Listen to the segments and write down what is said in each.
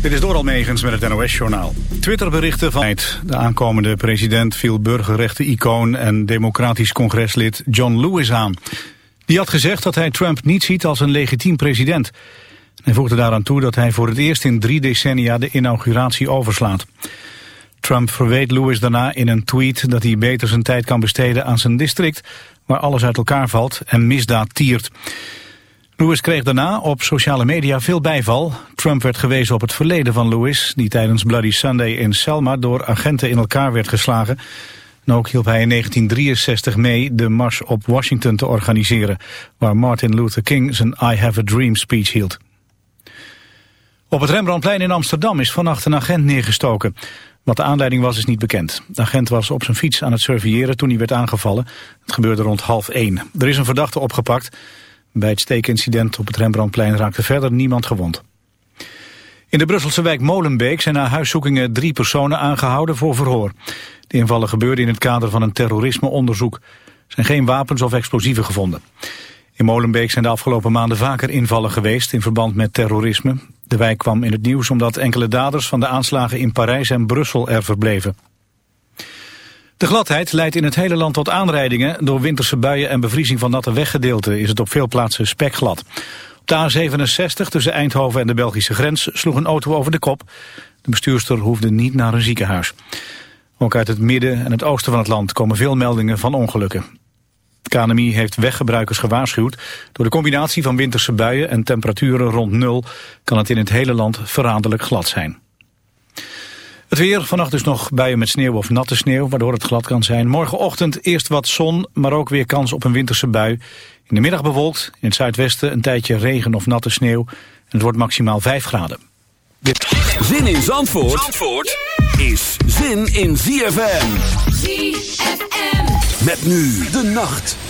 Dit is Doral Megens met het NOS-journaal. Twitterberichten van de aankomende president viel burgerrechten-icoon en democratisch congreslid John Lewis aan. Die had gezegd dat hij Trump niet ziet als een legitiem president. Hij voegde daaraan toe dat hij voor het eerst in drie decennia de inauguratie overslaat. Trump verweet Lewis daarna in een tweet dat hij beter zijn tijd kan besteden aan zijn district, waar alles uit elkaar valt en misdaad tiert. Lewis kreeg daarna op sociale media veel bijval. Trump werd gewezen op het verleden van Lewis... die tijdens Bloody Sunday in Selma door agenten in elkaar werd geslagen. En ook hielp hij in 1963 mee de mars op Washington te organiseren... waar Martin Luther King zijn I Have a Dream speech hield. Op het Rembrandtplein in Amsterdam is vannacht een agent neergestoken. Wat de aanleiding was is niet bekend. De agent was op zijn fiets aan het surveilleren toen hij werd aangevallen. Het gebeurde rond half één. Er is een verdachte opgepakt... Bij het steekincident op het Rembrandtplein raakte verder niemand gewond. In de Brusselse wijk Molenbeek zijn na huiszoekingen drie personen aangehouden voor verhoor. De invallen gebeurden in het kader van een terrorismeonderzoek. Er zijn geen wapens of explosieven gevonden. In Molenbeek zijn de afgelopen maanden vaker invallen geweest in verband met terrorisme. De wijk kwam in het nieuws omdat enkele daders van de aanslagen in Parijs en Brussel er verbleven. De gladheid leidt in het hele land tot aanrijdingen. Door winterse buien en bevriezing van natte weggedeelten is het op veel plaatsen spekglad. Op de A67 tussen Eindhoven en de Belgische grens sloeg een auto over de kop. De bestuurster hoefde niet naar een ziekenhuis. Ook uit het midden en het oosten van het land komen veel meldingen van ongelukken. Het KNMI heeft weggebruikers gewaarschuwd. Door de combinatie van winterse buien en temperaturen rond nul... kan het in het hele land verraderlijk glad zijn. Het weer, vannacht dus nog buien met sneeuw of natte sneeuw, waardoor het glad kan zijn. Morgenochtend eerst wat zon, maar ook weer kans op een winterse bui. In de middag bewolkt, in het zuidwesten een tijdje regen of natte sneeuw. En het wordt maximaal 5 graden. Zin in Zandvoort, Zandvoort is zin in ZFM. ZFM. Met nu de nacht.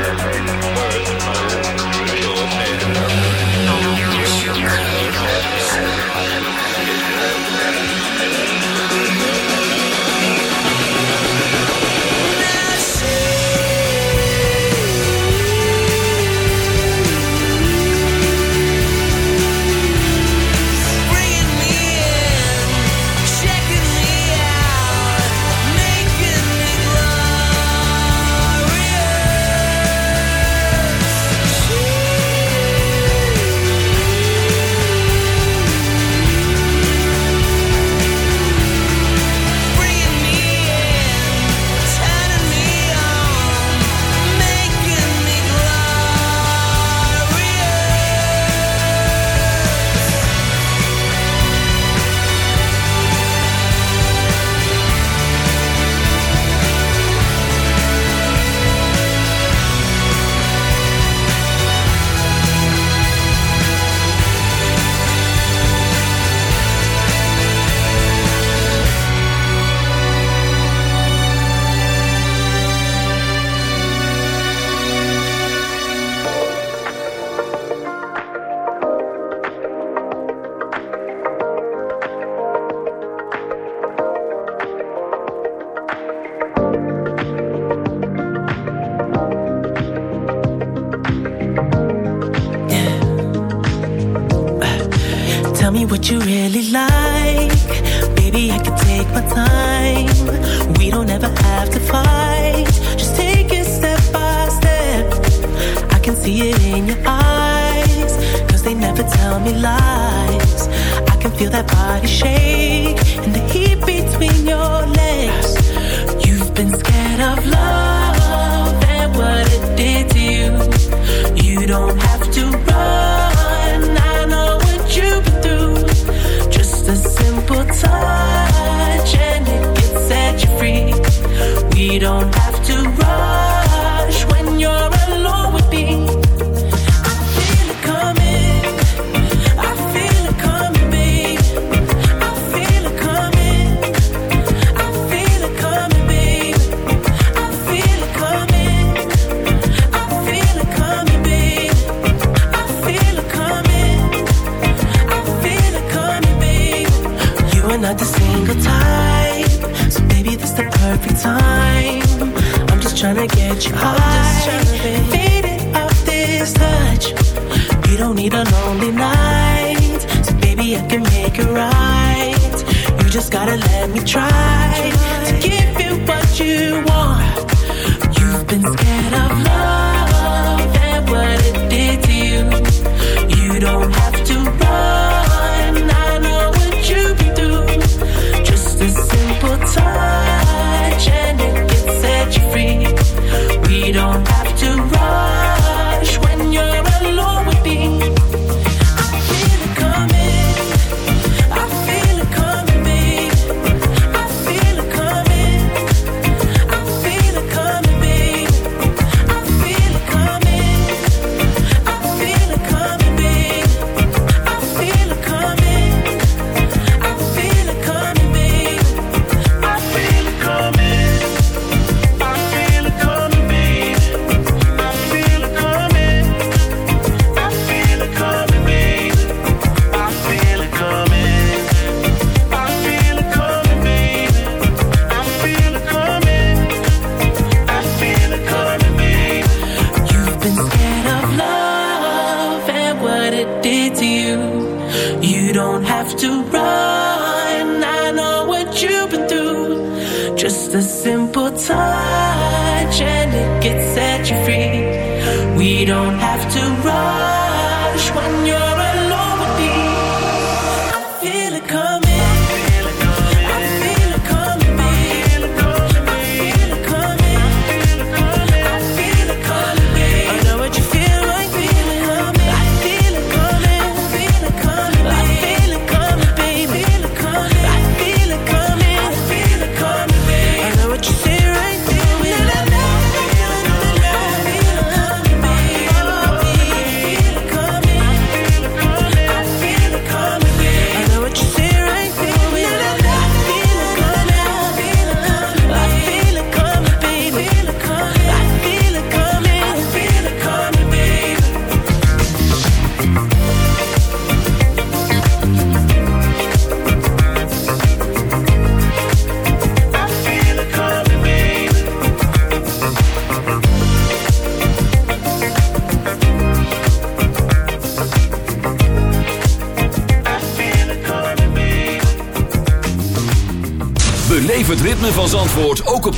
Música need a gotta let me try to give you what you want. You've been scared of love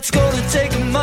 it's gonna take a month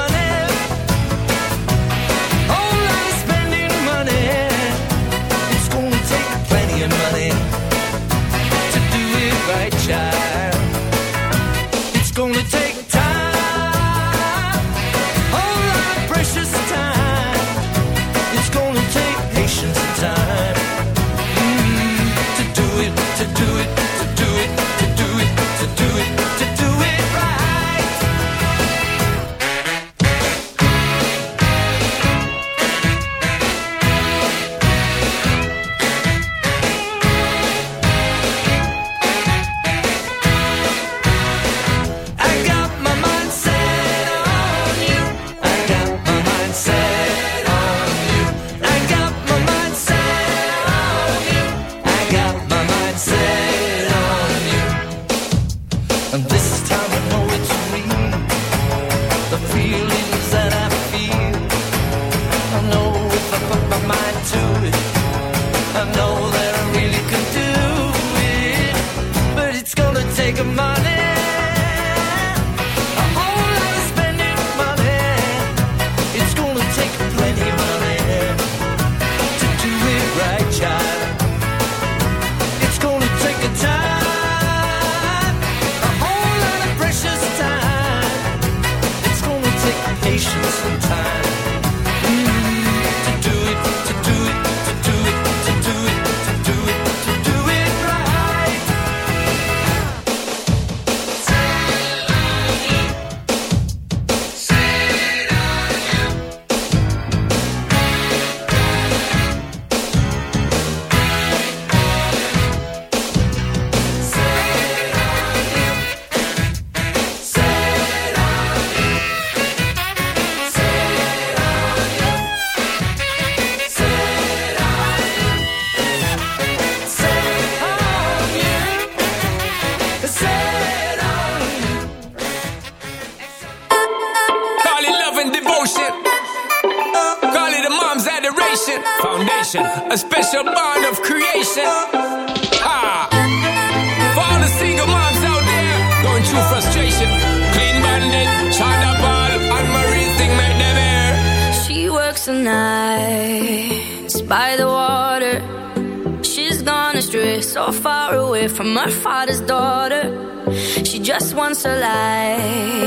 once a